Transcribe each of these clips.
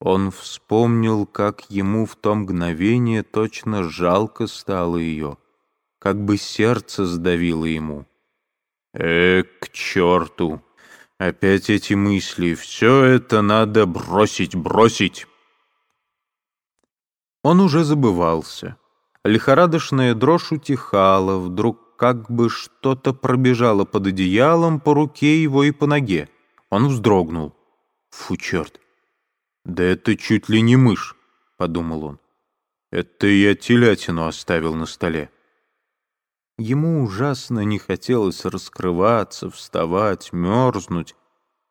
Он вспомнил, как ему в то мгновение точно жалко стало ее, как бы сердце сдавило ему. «Э, к черту! Опять эти мысли! Все это надо бросить, бросить!» Он уже забывался. Лихорадочная дрожь утихала, вдруг как бы что-то пробежало под одеялом по руке его и по ноге. Он вздрогнул. «Фу, черт! «Да это чуть ли не мышь», — подумал он. «Это я телятину оставил на столе». Ему ужасно не хотелось раскрываться, вставать, мерзнуть,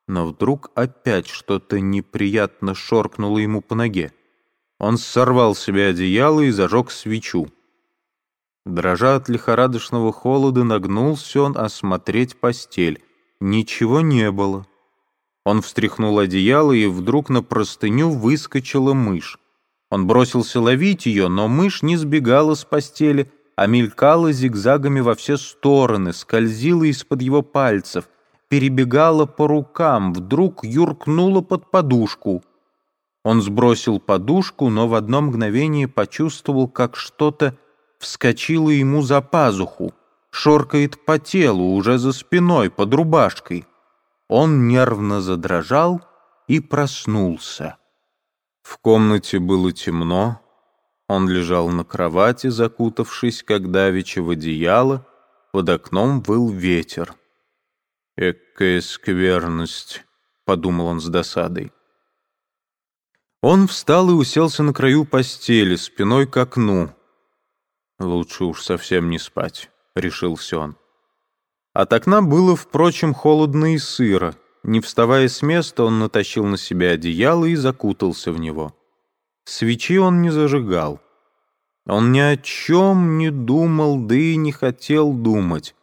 но вдруг опять что-то неприятно шоркнуло ему по ноге. Он сорвал с себя одеяло и зажег свечу. Дрожа от лихорадочного холода, нагнулся он осмотреть постель. Ничего не было. Он встряхнул одеяло, и вдруг на простыню выскочила мышь. Он бросился ловить ее, но мышь не сбегала с постели, а мелькала зигзагами во все стороны, скользила из-под его пальцев, перебегала по рукам, вдруг юркнула под подушку. Он сбросил подушку, но в одно мгновение почувствовал, как что-то вскочило ему за пазуху, шоркает по телу, уже за спиной, под рубашкой. Он нервно задрожал и проснулся. В комнате было темно. Он лежал на кровати, закутавшись, как давеча в одеяло. Под окном выл ветер. «Экая скверность», — подумал он с досадой. Он встал и уселся на краю постели, спиной к окну. «Лучше уж совсем не спать», — решился он. От окна было, впрочем, холодно и сыро. Не вставая с места, он натащил на себя одеяло и закутался в него. Свечи он не зажигал. Он ни о чем не думал, да и не хотел думать.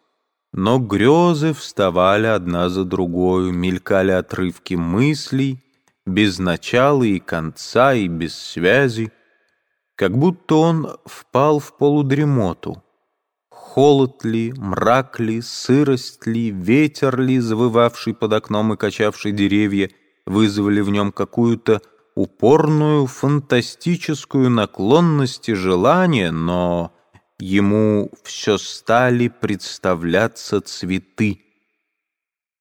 Но грезы вставали одна за другой, мелькали отрывки мыслей, без начала и конца и без связи, как будто он впал в полудремоту. Холод ли, мрак ли, сырость ли, ветер ли, завывавший под окном и качавший деревья, вызвали в нем какую-то упорную фантастическую наклонность и желание, но ему все стали представляться цветы.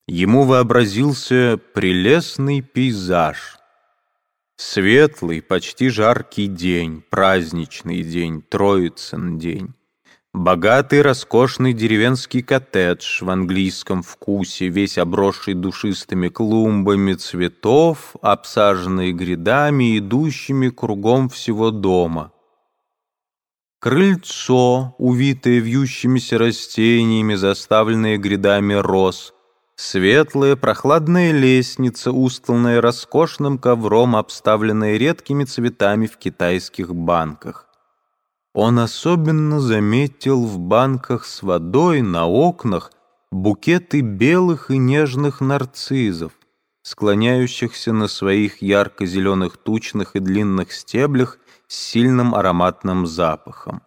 Ему вообразился прелестный пейзаж. Светлый, почти жаркий день, праздничный день, Троицын день. Богатый, роскошный деревенский коттедж в английском вкусе, весь обросший душистыми клумбами цветов, обсаженный грядами, идущими кругом всего дома. Крыльцо, увитое вьющимися растениями, заставленное грядами роз, светлая прохладная лестница, устланная роскошным ковром, обставленная редкими цветами в китайских банках. Он особенно заметил в банках с водой на окнах букеты белых и нежных нарциссов, склоняющихся на своих ярко-зеленых тучных и длинных стеблях с сильным ароматным запахом.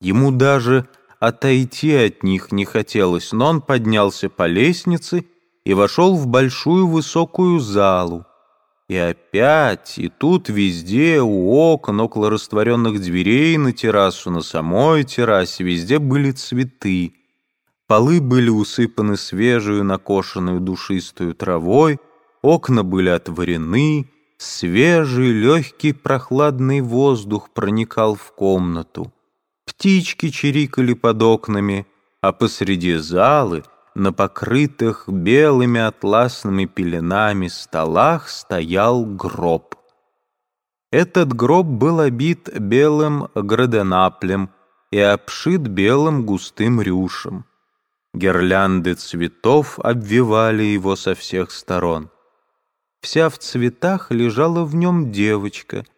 Ему даже отойти от них не хотелось, но он поднялся по лестнице и вошел в большую высокую залу, и опять, и тут везде, у окон, около растворенных дверей, на террасу, на самой террасе, везде были цветы. Полы были усыпаны свежую, накошенную душистую травой, окна были отворены, свежий, легкий, прохладный воздух проникал в комнату. Птички чирикали под окнами, а посреди залы — на покрытых белыми атласными пеленами столах стоял гроб. Этот гроб был обит белым граденаплем и обшит белым густым рюшем. Гирлянды цветов обвивали его со всех сторон. Вся в цветах лежала в нем девочка —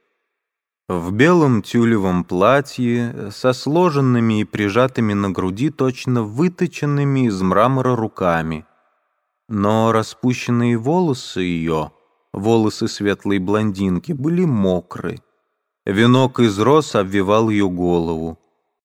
в белом тюлевом платье, со сложенными и прижатыми на груди точно выточенными из мрамора руками. Но распущенные волосы ее, волосы светлой блондинки, были мокры. Венок из роз обвивал ее голову.